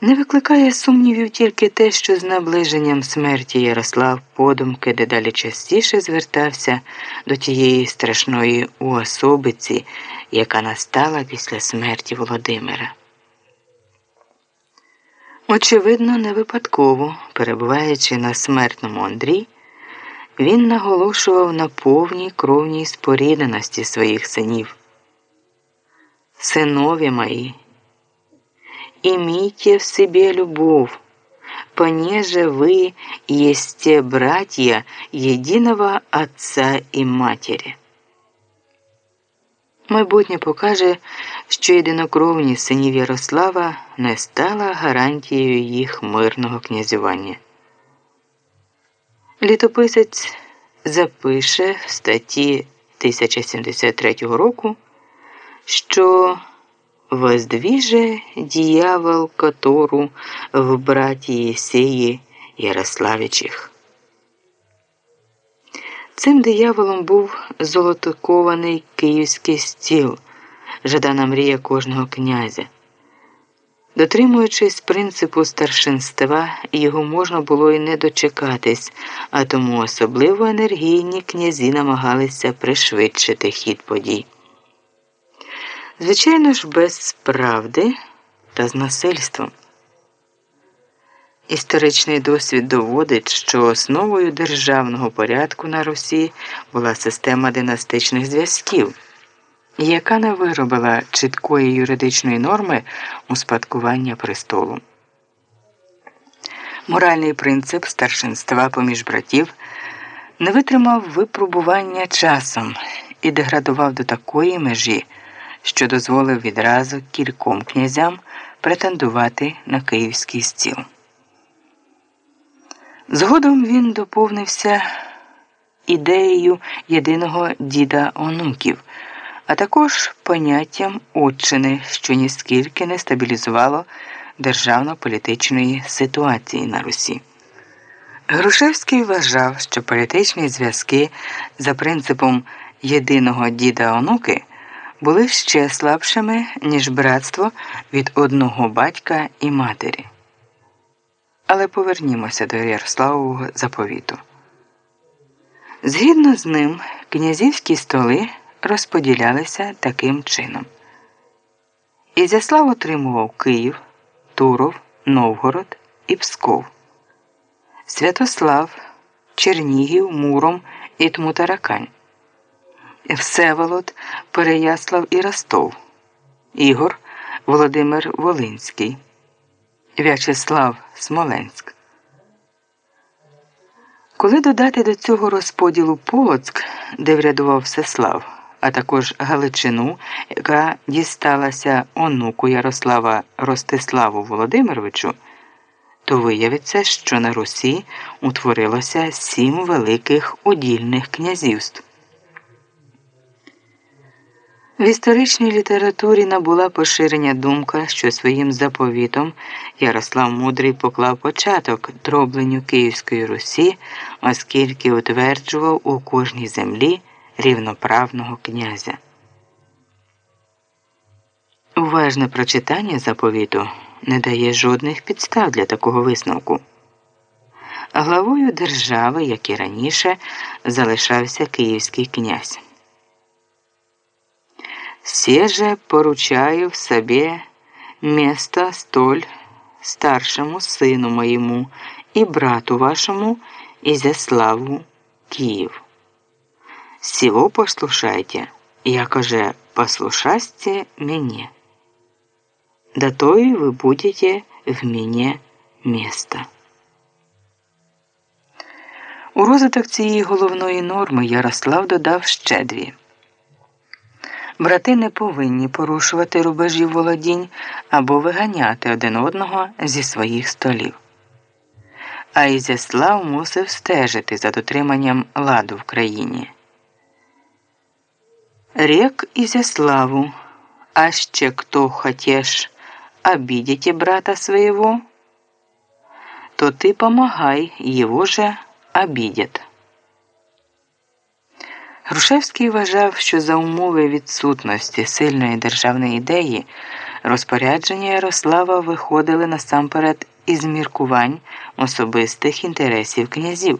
Не викликає сумнівів тільки те, що з наближенням смерті Ярослав подумки дедалі частіше звертався до тієї страшної уособиці, яка настала після смерті Володимира. Очевидно, не випадково, перебуваючи на смертному Андрі, він наголошував на повній кровній спорідненості своїх синів. Синові мої имейте в себе любовь, понеже вы есть братья єдиного Отца і Матері. Майбутнє покаже, що єдинокровність синів Ярослава не стала гарантією їх мирного князювання. Літописець запише в статті 1073 року, що Воздвиже дьявол котору в браті Єсеї Ярославічих. Цим дияволом був золотокований київський стіл, жадана мрія кожного князя. Дотримуючись принципу старшинства, його можна було і не дочекатись, а тому особливо енергійні князі намагалися пришвидшити хід подій. Звичайно ж, без правди та з насильством. Історичний досвід доводить, що основою державного порядку на Русі була система династичних зв'язків, яка не виробила чіткої юридичної норми успадкування престолу. Моральний принцип старшинства поміж братів не витримав випробування часом і деградував до такої межі що дозволив відразу кільком князям претендувати на київський стіл. Згодом він доповнився ідеєю єдиного діда онуків, а також поняттям отчини, що ніскільки не стабілізувало державно-політичної ситуації на Русі. Грушевський вважав, що політичні зв'язки за принципом єдиного діда онуки були ще слабшими, ніж братство від одного батька і матері. Але повернімося до Ярославового заповіту. Згідно з ним, князівські столи розподілялися таким чином. Ізяслав отримував Київ, Туров, Новгород і Псков, Святослав, Чернігів, Муром і Тмутаракань. Всеволод, Переяслав і Ростов, Ігор Володимир Волинський, В'ячеслав Смоленськ. Коли додати до цього розподілу Полоцьк, де врядував Всеслав, а також Галичину, яка дісталася онуку Ярослава Ростиславу Володимировичу, то виявиться, що на Русі утворилося сім великих удільних князівств. В історичній літературі набула поширення думка, що своїм заповітом Ярослав Мудрий поклав початок дробленню Київської Русі, оскільки утверджував у кожній землі рівноправного князя. Уважне прочитання заповіту не дає жодних підстав для такого висновку. Главою держави, як і раніше, залишався Київський князь. Все же поручаю в себе место столь старшему сыну моему и брату вашему Изяславу Киев. Всего послушайте, якоже послушасте мне. Да то и вы будете в мене место. У розвиток цієї головної норми Ярослав додав ще дві. Брати не повинні порушувати рубежів володінь або виганяти один одного зі своїх столів. А Ізяслав мусив стежити за дотриманням ладу в країні. Рек Изяславу, а ще кто хотеш обидите брата своего, то ты помогай, его же обидят. Грушевський вважав, що за умови відсутності сильної державної ідеї Розпорядження Ярослава виходили насамперед із міркувань особистих інтересів князів.